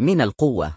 من القوة.